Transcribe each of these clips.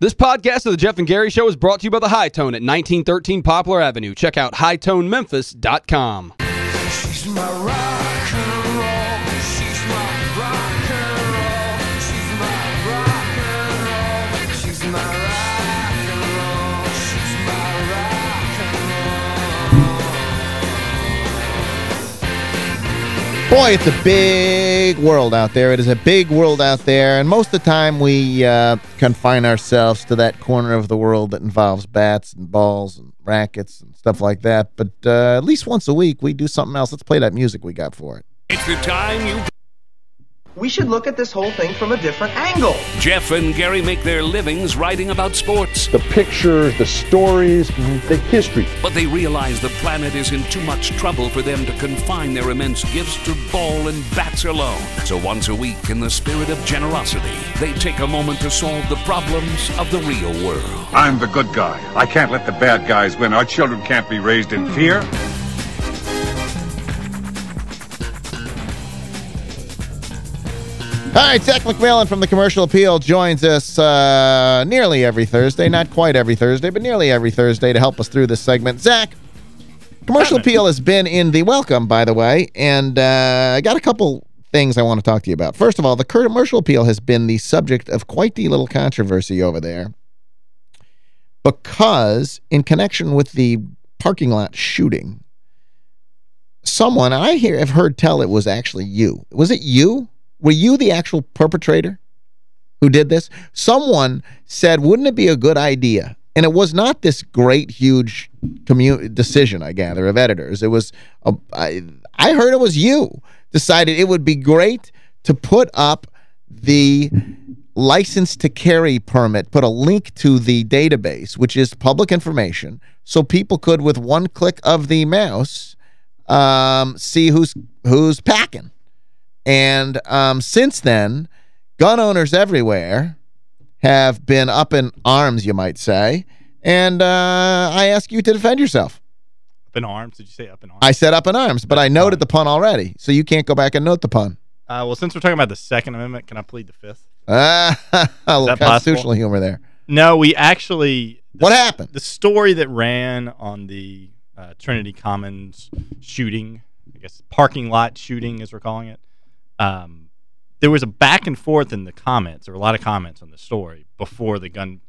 This podcast of the Geoff and Gary Show is brought to you by the Hi-Tone at 1913 Poplar Avenue. Check out hitonememphis.com. Boy, it's a big world out there. It is a big world out there, and most of the time we uh, confine ourselves to that corner of the world that involves bats and balls and rackets and stuff like that. But uh, at least once a week, we do something else. Let's play that music we got for it. It's the time you We should look at this whole thing from a different angle. Geoff and Gary make their livings writing about sports, the pictures, the stories, the history. but they realize the planet is in too much trouble for them to confine their immense gifts to ball and bats alone. So once a week, in the spirit of generosity, they take a moment to solve the problems of the real world. I'm the good guy. I can't let the bad guys win. Our children can't be raised in fear. All right, Zach McMillin from the Commercial Appeal joins us uh, nearly every Thursday. Not quite every Thursday, but nearly every Thursday to help us through this segment. Zach, Commercial Appeal has been in the welcome, by the way, and uh, I got a couple things I want to talk to you about. First of all, the Commercial Appeal has been the subject of quite the little controversy over there because in connection with the parking lot shooting, someone, I hear have heard tell it was actually you. Was it you? Were you the actual perpetrator who did this? Someone said, wouldn't it be a good idea? And it was not this great, huge decision, I gather, of editors. It was, a, I, I heard it was you decided it would be great to put up the license to carry permit, put a link to the database, which is public information, so people could, with one click of the mouse, um, see who's who's packing. And um, since then, gun owners everywhere have been up in arms, you might say. And uh, I ask you to defend yourself. Up in arms? Did you say up in arms? I said up in arms, but I noted the pun already, so you can't go back and note the pun. Uh, well, since we're talking about the Second Amendment, can I plead the Fifth? Ah, a little that constitutional possible? humor there. No, we actually... the- What happened? The story that ran on the uh, Trinity Commons shooting, I guess parking lot shooting as we're calling it, um, there was a back and forth in the comments, or a lot of comments on the story before the gun,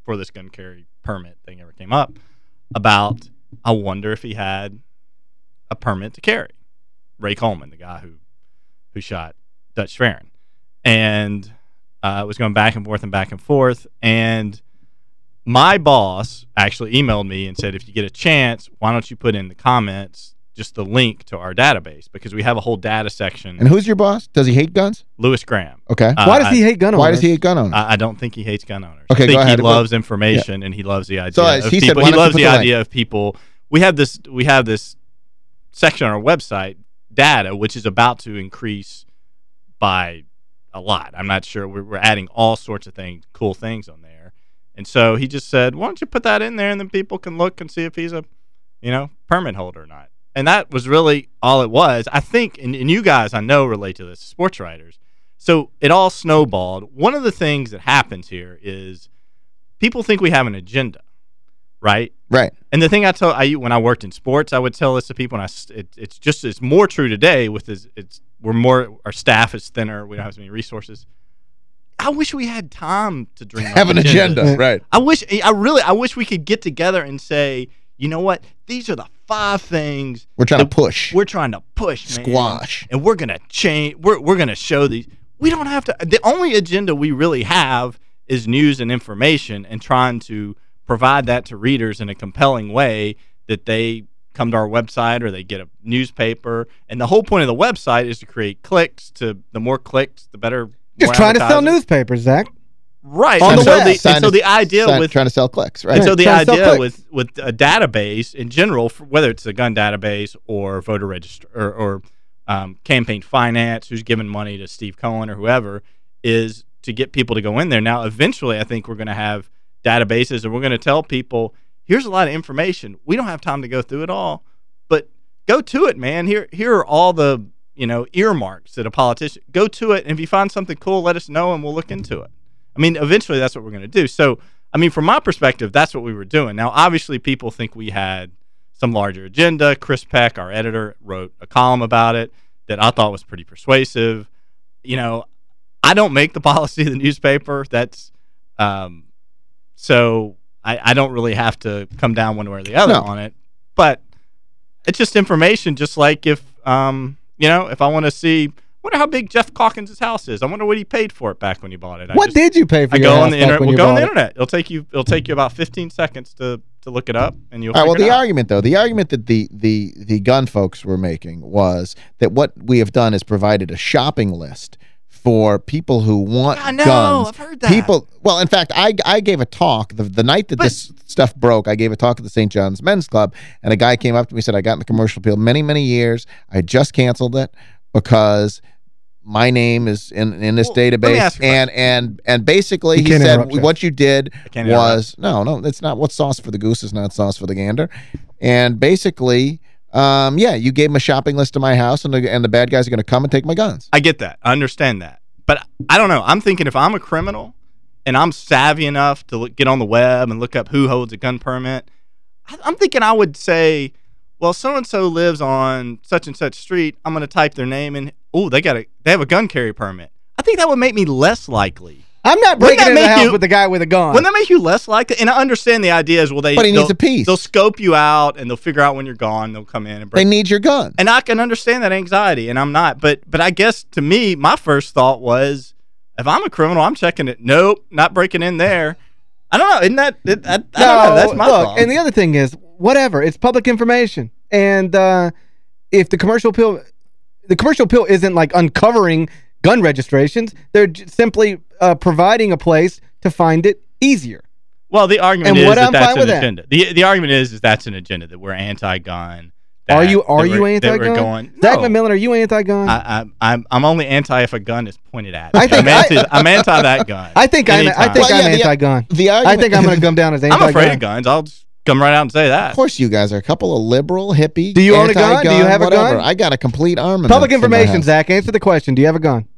before this gun carry permit thing ever came up, about I wonder if he had a permit to carry. Ray Coleman, the guy who who shot Dutch Farron, and uh, it was going back and forth and back and forth. And my boss actually emailed me and said, if you get a chance, why don't you put in the comments just the link to our database because we have a whole data section. And who's your boss? Does he hate guns? Lewis Graham. Okay. Uh, Why does he hate gun owners? Why does he hate gun owners? I, I don't think he hates gun owners. Okay, I think go ahead. he loves information and he loves the idea. So, uh, of he people. why he loves the the link? idea of people. We have this. We have this section on our website, data, which is about to increase by a lot. I'm not sure. We're, we're adding all sorts of things, cool things on there. And so he just said, "Why don't you put that in there, and then people can look and see if he's a, you know, permit holder or not." And that was really all it was. I think, and, and you guys I know relate to this, sports writers. So it all snowballed. One of the things that happens here is people think we have an agenda, right? right. And the thing I tell I when I worked in sports, I would tell this to people, and I it, it's just it's more true today. With this, it's we're more our staff is thinner. We don't have as many resources. I wish we had time to dream. Have an agenda. Right. I wish I really I wish we could get together and say, you know what? These are the five things We're trying to push. We're trying to push, man. Squash. and we're gonna change. We're we're gonna show these. We don't have to. The only agenda we really have is news and information, and trying to provide that to readers in a compelling way that they come to our website or they get a newspaper. And the whole point of the website is to create clicks. To the more clicks, the better. Just trying to sell newspapers, Zach. Right. On and the so web. the, Sign and so the idea sign- with trying to sell clicks, right? and so the trying to sell idea with with a database in general, whether it's a gun database or voter register or, or um, campaign finance, who's giving money to Steve Cohen or whoever, is to get people to go in there. Now, eventually, I think we're going to have databases, and we're going to tell people, here's a lot of information. We don't have time to go through it all, but go to it, man. Here, here are all the you know earmarks that a politician go to it, and if you find something cool, let us know, and we'll look into it. I mean, eventually that's what we're going to do. So, I mean, from my perspective, that's what we were doing. Now, obviously, people think we had some larger agenda. Chris Peck, our editor, wrote a column about it that I thought was pretty persuasive. You know, I don't make the policy of the newspaper. That's um, so I, I don't really have to come down one way or the other No. on it. But it's just information, just like if um, you know, if I want to see wonder how big Geoff Calkins' house is. I wonder what he paid for it back when he bought it. I What just- did you pay for I your go house on the internet. We'll go on the it? internet. It'll take you. It'll take you about 15 seconds to to look it up, and you'll. All right, well, the out. argument, though, the argument that the, the, the gun folks were making was that what we have done is provided a shopping list for people who want I know, guns. I've heard that. People, well, in fact, I I gave a talk the, the night that But- this stuff broke. I gave a talk at the St. John's Men's Club, and a guy came up to me and said, "I got in the commercial appeal many, many years. I just canceled it because." My name is in in this Well, database, ask you a and and and basically, You he said interrupt, what you did can't was no, no, it's not. What's sauce for the goose is not sauce for the gander. And basically, um, yeah, you gave him a shopping list to my house, and the, and the bad guys are going to come and take my guns. I get that. I understand that. But I don't know. I'm thinking if I'm a criminal and I'm savvy enough to look, get on the web and look up who holds a gun permit, I, I'm thinking I would say, well, so and so lives on such and such street. I'm going to type their name and oh, they got a they have a gun carry permit. I think that would make me less likely. I'm not breaking into the house you- with the guy with a gun. Wouldn't that make you less likely? And I understand the idea is well they But he needs they'll- a piece. They'll scope you out and they'll figure out when you're gone. They'll come in and break They need your gun. and I can understand that anxiety, and I'm not. But but I guess to me, my first thought was, if I'm a criminal, I'm checking it. Nope, not breaking in there. I don't know. Isn't that? It, I, I don't know. That's my look, thought. and the other thing is, whatever, it's public information. And uh, if the commercial appeal, the commercial appeal isn't like uncovering gun registrations. They're simply uh, providing a place to find it easier. well, the argument and is what that I'm that's an with that. agenda. The the argument is is that's an agenda that we're anti-gun. Are you are you we're- that we're anti-gun? Going, Zach no. McMillin, are you anti-gun? I, I, I'm I'm only anti if a gun is pointed at. Me. I think I'm anti, I- I'm anti that gun. I think I'm I Anytime. think Well, I'm anti-gun. The I think I'm going to come down as anti-gun. I'm afraid of guns. I'll just come right out and say that. Of course, you guys are a couple of liberal, hippie. Do you own a gun? Do you anti-gun, have a gun? I got a complete armament. Public information, house. Zach. Answer the question. Do you have a gun?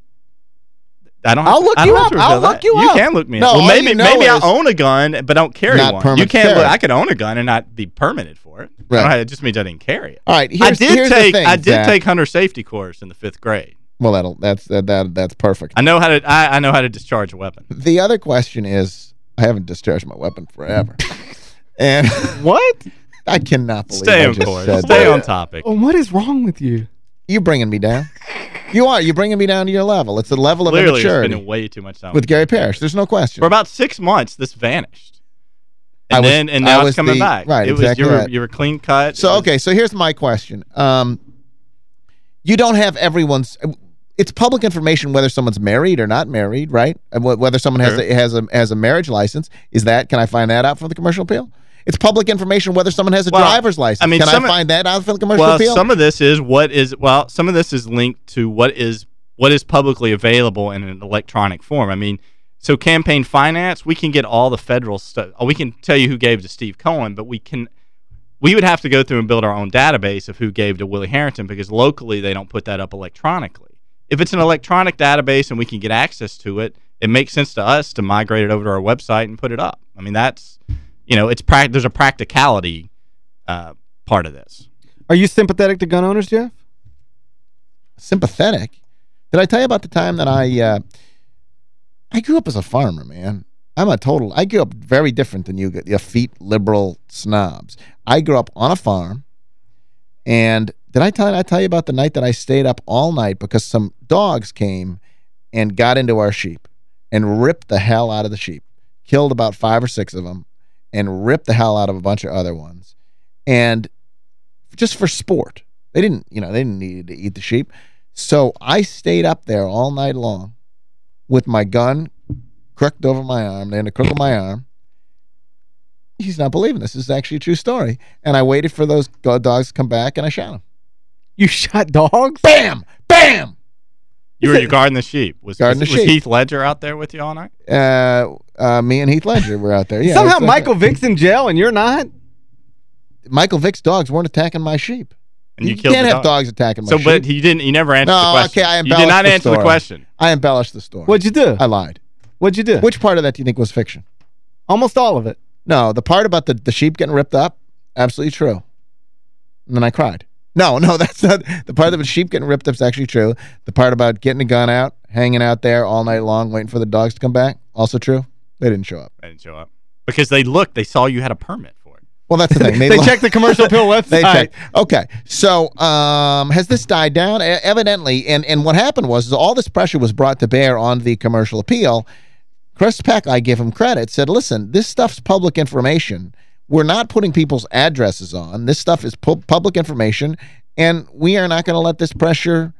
I don't. I'll look I you don't have up. I'll look that. you up. You up. can look me No, up. Well, maybe you know maybe I own a gun, but don't carry Not one. You can't. Look, I could own a gun and not be permitted for it. Right. don't it just means I didn't carry it. All right, here's, I did here's take. the thing, I did Zach. take hunter safety course in the fifth grade. Well, that'll that's that, that that's perfect. I know how to. I, I know how to discharge a weapon. The other question is, I haven't discharged my weapon forever, and What? I cannot believe Stay I on just course. said Stay that. on topic. Oh, what is wrong with you? You're bringing me down? You are. You're bringing me down to your level. It's the level of Clearly, immaturity spending way too much time with Gary Parrish. There's no question. For about six months, this vanished, I and was- then and now it's coming the- back. right, It was exactly you were right. you were clean cut. So was- okay, so here's my question. Um, you don't have everyone's. It's public information whether someone's married or not married, right? And whether someone has a, has a has a marriage license. Is that? Can I find that out from the commercial appeal? It's public information whether someone has a Well, driver's license. I mean, can I find that out from the commercial well, appeal? some of this is what is well, some of this is linked to what is what is publicly available in an electronic form. I mean, so campaign finance, we can get all the federal stuff. Uh, we can tell you who gave to Steve Cohen, but we can we would have to go through and build our own database of who gave to Willie Herenton because locally they don't put that up electronically. If it's an electronic database and we can get access to it, it makes sense to us to migrate it over to our website and put it up. I mean, that's you know, it's prac there's a practicality uh, part of this. Are you sympathetic to gun owners, Geoff? sympathetic. Did I tell you about the time that I uh, I grew up as a farmer, man. I'm a total I grew up very different than you you effete liberal snobs. I grew up on a farm and did I tell I tell you about the night that I stayed up all night because some dogs came and got into our sheep and ripped the hell out of the sheep. Killed about 5 or 6 of them and ripped the hell out of a bunch of other ones. And just for sport. They didn't, you know, they didn't need to eat the sheep. So I stayed up there all night long with my gun crooked over my arm, in the crook of my arm. He's not believing this. This is actually a true story. And I waited for those dogs to come back, and I shot them. You shot dogs? Bam! Bam! You were you guarding the sheep. Was, Guarding was, the was sheep. Heath Ledger out there with you all night? Uh, uh, me and Heath Ledger were out there. Yeah, Somehow it's, uh, Michael Vick's in jail and you're not? Michael Vick's dogs weren't attacking my sheep. And you, you can't the have dog. dogs attacking my So, sheep. but he didn't. He never answered No, the question. okay, I You did not the answer the question. I embellished the story. What'd you do? I lied. What'd you do? Which part of that do you think was fiction? Almost all of it. No, the part about the, the sheep getting ripped up, absolutely true. And then I cried. No, no, that's not. The part of the sheep getting ripped up is actually true. The part about getting a gun out, hanging out there all night long, waiting for the dogs to come back, also true. They didn't show up. They didn't show up. Because they looked, they saw you had a permit for it. Well, that's the thing. They checked the commercial pill website. They checked. Okay. So, um, has this died down? E- evidently, and, and what happened was is all this pressure was brought to bear on the commercial appeal. Chris Peck, I give him credit, said, listen, this stuff's public information. We're not putting people's addresses on. This stuff is pu public information, and we are not going to let this pressure,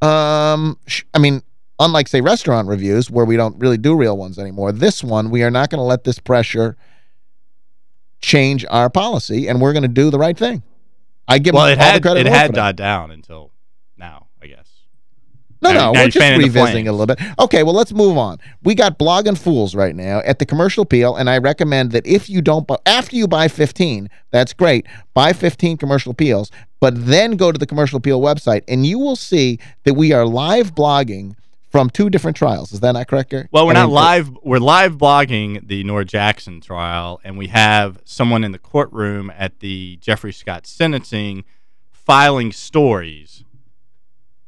um, sh- I mean, unlike, say, restaurant reviews, where we don't really do real ones anymore, this one, we are not going to let this pressure change our policy, and we're going to do the right thing. I give Well, it all the had, it in the world had died down until now, I guess. No, no, we're just revisiting it a little bit. Okay, well, let's move on. We got Blogging Fools right now at the Commercial Appeal, and I recommend that if you don't, bu- after you buy 15, that's great, buy 15 Commercial Appeals, but then go to the Commercial Appeal website, and you will see that we are live blogging from two different trials. Is that not correct, Gary? Well, we're I not mean, live. We're live blogging the Nora Jackson trial, and we have someone in the courtroom at the Jeffrey Scott sentencing filing stories,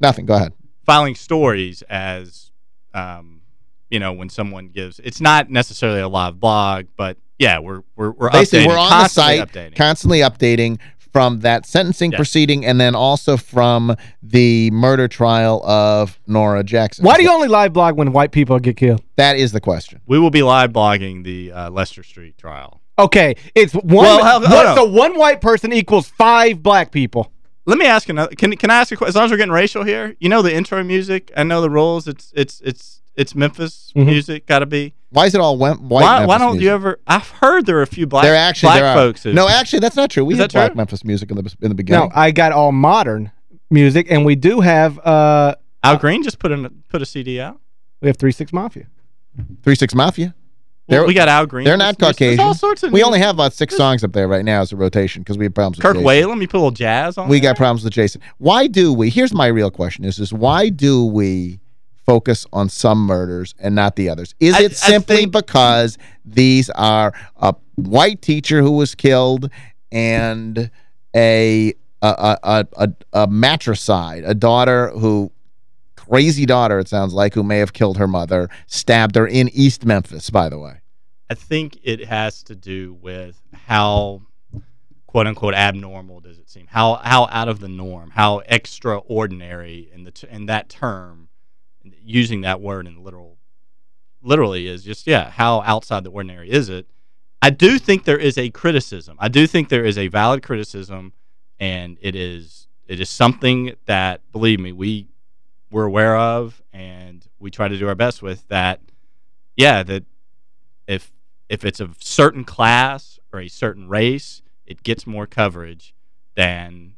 Nothing, go ahead. Filing stories as, um, you know, when someone gives. It's not necessarily a live blog, but yeah, we're we're we're Basically, updating, we're on the constantly site, updating. constantly updating from that sentencing Yes. proceeding and then also from the murder trial of Nora Jackson. Why do you only live blog when white people get killed? That is the question. we will be live blogging the uh, Lester Street trial. Okay, it's one. Well, how- one- hold on. so one white person equals five black people. Let me ask another. Can can I ask a question? As long as we're getting racial here, you know the intro music. I know the rules. It's it's it's it's Memphis Mhm. music. Got to be. Why is it all went white Why, why don't music? you ever? I've heard there are a few black There actually black there folks. who- No, actually that's not true. We Is had that black true? Memphis music in the in the beginning. No, I got all modern music, and we do have uh Al Green just put in put a CD out. we have Three Six Mafia. Three Six Mafia. Well, we got Al Green. They're not There's- there's Caucasian. all sorts of. We only have about six songs up there right now as a rotation because we have problems with Kirk Jason. Whalen. You put a little jazz on. We there? got problems with Jason. Why do we? Here's my real question: Is is why do we focus on some murders and not the others? Is I- it simply think- because these are a white teacher who was killed and a a a a, a, a matricide, a daughter who crazy daughter it sounds like who may have killed her mother, stabbed her in East Memphis, by the way. I think it has to do with how quote unquote abnormal does it seem? How how out of the norm? How extraordinary in the t- in that term using that word in literal literally is just yeah, how outside the ordinary is it? I do think there is a criticism. I do think there is a valid criticism and it is it is something that believe me, we we're aware of and we try to do our best with that yeah, that if if it's a certain class or a certain race, it gets more coverage than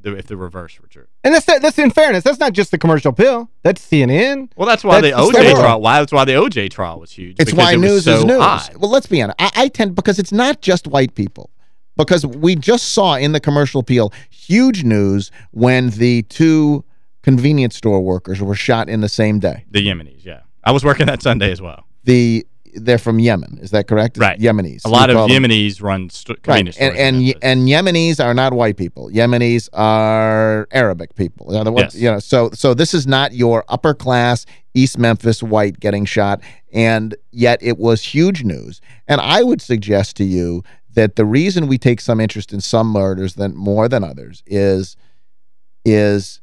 the, if the reverse were true. And that's that's in fairness. That's not just the commercial pill. That's CNN. Well, that's why That's the the OJ story. trial. Why that's why the OJ trial was huge. It's why it news so is news. odd. Well, let's be honest. I, I tend because it's not just white people. Because we just saw in the commercial appeal huge news when the two convenience store workers were shot in the same day. The Yemenis, yeah. I was working that Sunday as well. The they're from Yemen. Is that correct? Right. Yemenis. A lot of call them- Yemenis run Right. And and, and Yemenis are not white people. Yemenis are Arabic people. You know, the ones- Yes. you know, so so this is not your upper class East Memphis white getting shot and yet it was huge news. And I would suggest to you that the reason we take some interest in some murders than more than others is is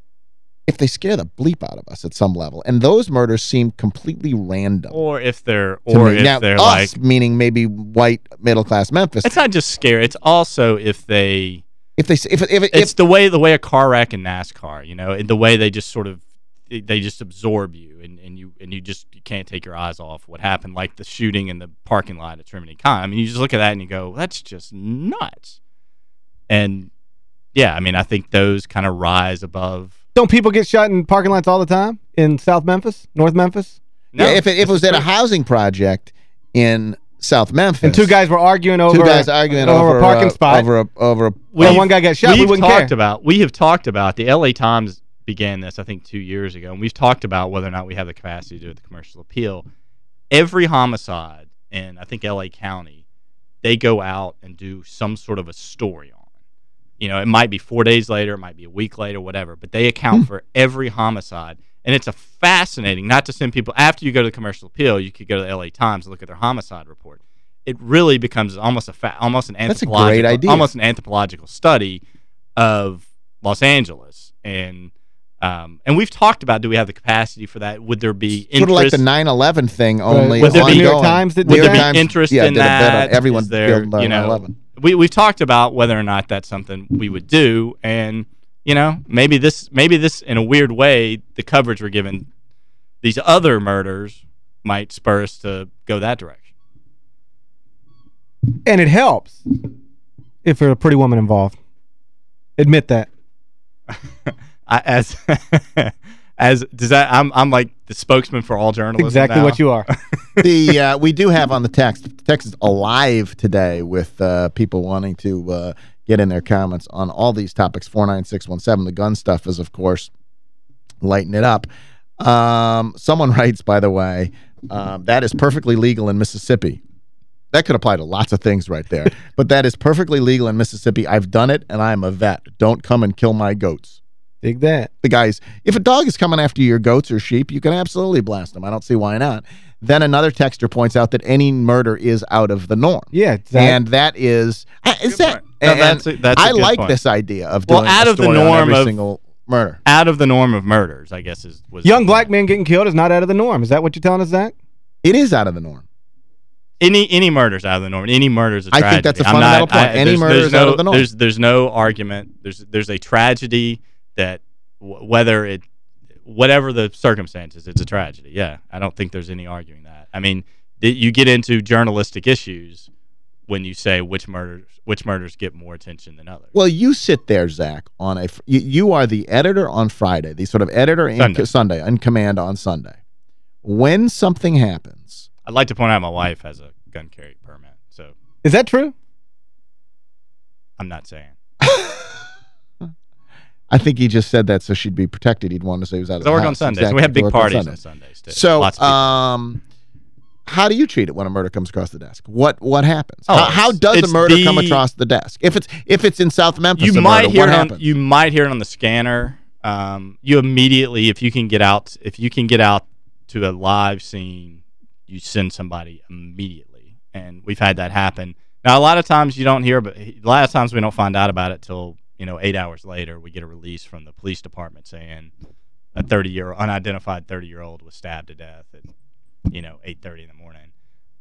if they scare the bleep out of us at some level. And those murders seem completely random. or if they're or me. if now, they're us, like meaning maybe white middle class Memphis. it's not just scary. It's also if they if they if if, if, it's the way the way a car wreck in NASCAR, you know, and the way they just sort of they just absorb you and, and you and you just you can't take your eyes off what happened, like the shooting in the parking lot at Trinity Con. I mean, you just look at that and you go, that's just nuts. And yeah, I mean, I think those kind of rise above. Don't people get shot in parking lots all the time in South Memphis, North Memphis? No, yeah, if it, if it was at a housing project in South Memphis. And two guys were arguing over two guys arguing over, over, a parking uh, spot. over a over a Well, one guy got shot, we We've wouldn't talked care. about we have talked about the L.A. Times began this I think two years ago, and we've talked about whether or not we have the capacity to do the commercial appeal. every homicide in I think L.A. County, they go out and do some sort of a story on. You know, it might be four days later, it might be a week later, whatever, but they account for every homicide. And it's a fascinating, not to send people, after you go to the commercial appeal, you could go to the LA Times and look at their homicide report. It really becomes almost a fa- almost an That's a great anthropological, idea. almost an anthropological study of Los Angeles. And um, and we've talked about do we have the capacity for that? Would there be Sort of like the 9/11 thing, only Would there be- ongoing. New York Times that New York Would there that? be Times, interest yeah, in did a bit on that? everyone Is there, killed by you know, 9/11. We we've talked about whether or not that's something we would do, and you know, maybe this maybe this in a weird way, the coverage we're given these other murders might spur us to go that direction. And it helps if there's a pretty woman involved. Admit that. I, as as does that I'm I'm like the spokesman for all journalism. Exactly now. what you are. the uh, we do have on the text. The text is alive today with uh, people wanting to uh, get in their comments on all these topics. Four nine six one seven. The gun stuff is, of course, lighting it up. Um, someone writes, by the way, um, that is perfectly legal in Mississippi. That could apply to lots of things right there. but that is perfectly legal in Mississippi. I've done it, and I'm a vet. Don't come and kill my goats Dig that. the guys, if a dog is coming after your goats or sheep, you can absolutely blast them. I don't see why not. Then another texter points out that any murder is out of the norm. Yeah, Zach. And that is, uh, is that. No, that's a- that's a I like point. this idea of Well, out a of the norm every of- single murder. Out of the norm of murders, I guess is was Young black men getting killed is not out of the norm. Is that what you're telling us, Zach? It is out of the norm. any any murders out of the norm. Any murders. I think that's a I'm fundamental not- point. Any there's- murder there's is out of the norm. There's there's no argument. There's there's a tragedy that w- whether it whatever the circumstances, it's a tragedy. Yeah, I don't think there's any arguing that. I mean, th- you get into journalistic issues when you say which murders which murders get more attention than others. Well, you sit there, Zach, on a, you, you are the editor on Friday, the sort of editor in Sunday. Sunday, in command on Sunday. When something happens, I'd like to point out my wife has a gun carry permit, so Is that true? I'm not saying. I think he just said that so she'd be protected. He'd want to say he was out of I the work house. on Sundays. Exactly. We have big Work on parties on Sundays. Sundays too. So, um, how do you treat it when a murder comes across the desk? What what happens? Oh, how, how does a murder come across the desk? If it's if it's in South Memphis, you might murder, hear it on you might hear it on the scanner. Um, you immediately, if you can get out, if you can get out to a live scene, you send somebody immediately, and we've had that happen. Now, a lot of times you don't hear, but a lot of times we don't find out about it till you know eight hours later. We get a release from the police department saying a thirty year unidentified thirty year old was stabbed to death at you know eight thirty in the morning.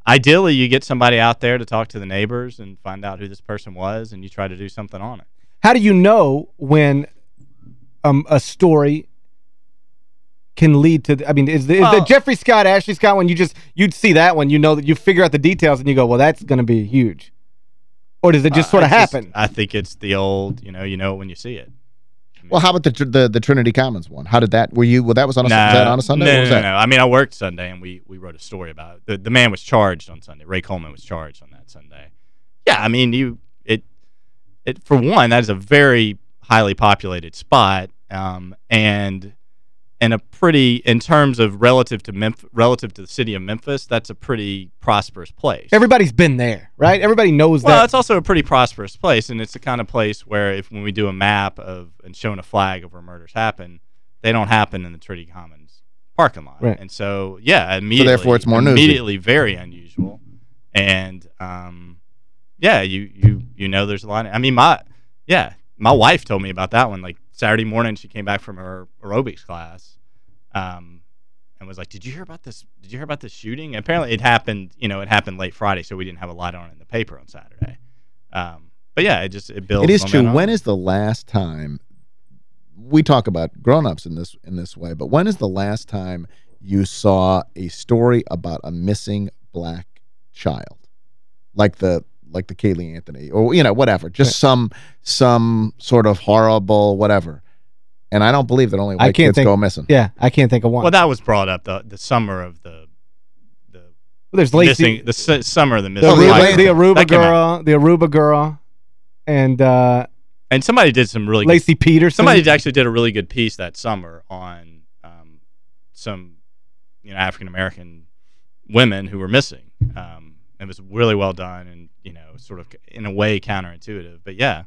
Ideally, you get somebody out there to talk to the neighbors and find out who this person was, and you try to do something on it. How do you know when um, a story can lead to, I mean, is the, is the Jeffrey Scott, Ashley Scott one, you just, you'd see that one, you know that you figure out the details and you go, well, that's going to be huge. Or does it just Uh, sort of I just- happen? I think it's the old, you know, you know it when you see it. well, how about the, the the Trinity Commons one? How did that? Were you? Well, that was on a No, was that on a Sunday. No, was no, that? no. I mean, I worked Sunday, and we we wrote a story about it. The the man was charged on Sunday. Ray Coleman was charged on that Sunday. Yeah, I mean, you it it for one, that is a very highly populated spot, um, and and a pretty in terms of relative to Memphis, relative to the city of Memphis, that's a pretty prosperous place. Everybody's been there, right? Everybody knows Well, that. it's also a pretty prosperous place, and it's the kind of place where if when we do a map of and showing a flag of where murders happen, they don't happen in the Trinity Commons parking lot. Right. And so, yeah, immediately, therefore it's more newsy. immediately very unusual, and um, yeah, you you you know, there's a lot. Of, I mean, my yeah, my wife told me about that one. Like Saturday morning, she came back from her aerobics class, um, and was like, "Did you hear about this? Did you hear about this shooting?" And apparently, it happened. You know, it happened late Friday, so we didn't have a lot on it in the paper on Saturday. Um, but yeah, it just it builds. It is true. When is the last time we talk about grown-ups in this in this way, but when is the last time you saw a story about a missing black child? Like the like the Caylee Anthony or you know whatever, just some some sort of horrible whatever. And I don't believe that only I white can't kids think- go missing. yeah, I can't think of one. Well, that was brought up the the summer of the the There's Laci, missing the su- summer of the the, missing. The Aruba, the Aruba That came out. girl, the Aruba girl, and uh, And somebody did some really good Laci Peterson. Somebody actually did a really good piece that summer on um, some, you know, African American women who were missing. Um, it was really well done and you know sort of in a way counterintuitive. But yeah,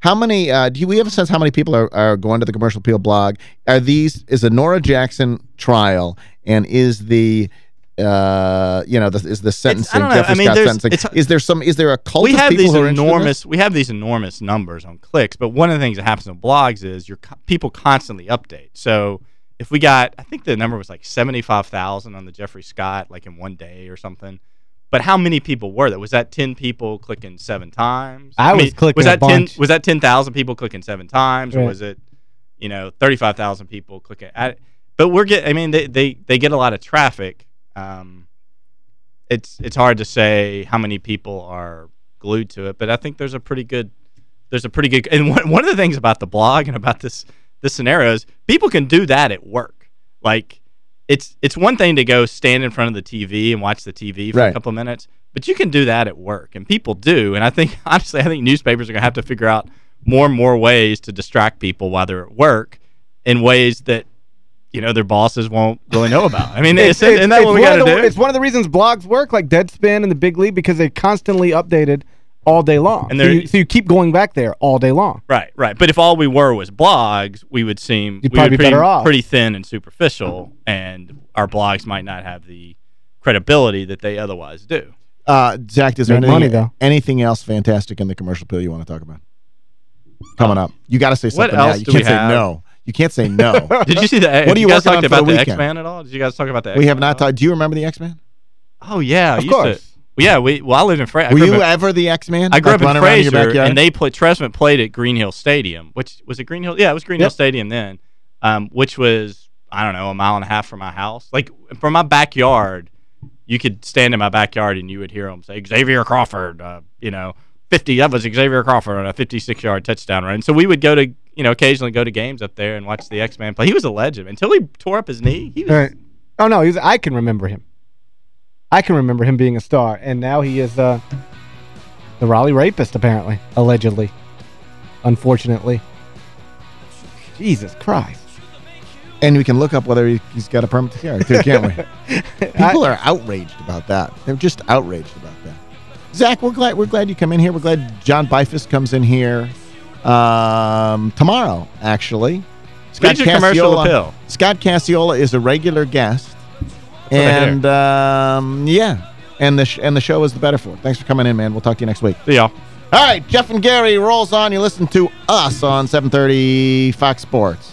How many, uh, do we have a sense how many people are, are going to the Commercial Appeal blog? Are these, is the Nora Jackson trial and is the, uh, you know, the, is the sentencing. Jeffrey I mean, Scott sentencing, is there some, is there a cult we have people these who are interested in this? enormous we have these enormous numbers on clicks but one of the things that happens on blogs is your people constantly update so if we got i think the number was like 75000 on the jeffrey scott like in one day or something but how many people were there? Was that 10 people clicking seven times? I was clicking was that 10 was that 10000 people clicking seven times or was it you know 35000 people clicking at but we're getting i mean they, they they get a lot of traffic. Um it's it's hard to say how many people are glued to it, but I think there's a pretty good there's a pretty good and one, one of the things about the blog and about this this scenario is people can do that at work. Like it's it's one thing to go stand in front of the TV and watch the TV for Right. a couple of minutes, but you can do that at work and people do. And I think honestly I think newspapers are going to have to figure out more and more ways to distract people while they're at work in ways that you know their bosses won't really know about. I mean, It's- isn't, isn't that it's what we one got of to the- do? It's one of the reasons blogs work, like Deadspin and the Big Lead, because they're constantly updated all day long. And so, you, so you keep going back there all day long. Right, right. But if all we were was blogs, we would seem You'd we probably would be pretty, better off. pretty thin and superficial, and our blogs might not have the credibility that they otherwise do. Uh, Zach, is there Make anything, money, though. anything else fantastic in the Commercial Appeal you want to talk about? Coming up. You got to say something now. else You do can't we say have? no. You can't say no. Did you see the? What are you you guys working talked about the the? X Men at all? Did you guys talk about the? we have not at talked. Do you remember the X-Man? Oh yeah, Of course. to. Yeah, we. Well, I lived in Fra- I Were you up ever the X-Man? I grew Like up in running around your Frayser, and they played. Trezevant played at Green Hill Stadium, which was it Green Hill? Yeah, it was Green Hill Stadium then, um, which was I don't know a mile and a half from my house. Like from my backyard, you could stand in my backyard and you would hear them say Xavier Crawford, uh, you know, fifty. That was Xavier Crawford on a fifty-six yard touchdown run. So we would go to you know occasionally go to games up there and watch the X Man play. He was a legend until he tore up his knee. He was, right. Oh, no, he's, I can remember him. I can remember him being a star, and now he is uh, the Raleigh rapist, apparently, allegedly, unfortunately. Jesus Christ. And we can look up whether he, he's got a permit to carry, too, can't we? People are outraged about that. They're just outraged about that. Zach, we're glad we're glad you come in here. We're glad John Beifuss comes in here um, tomorrow, actually. Read your commercial appeal. Scott Cacciola is a regular guest. And um, yeah, and the sh- and the show is the better for it. Thanks for coming in, man. We'll talk to you next week. See y'all. All right, Geoff and Gary rolls on. You listen to us on 730 Fox Sports.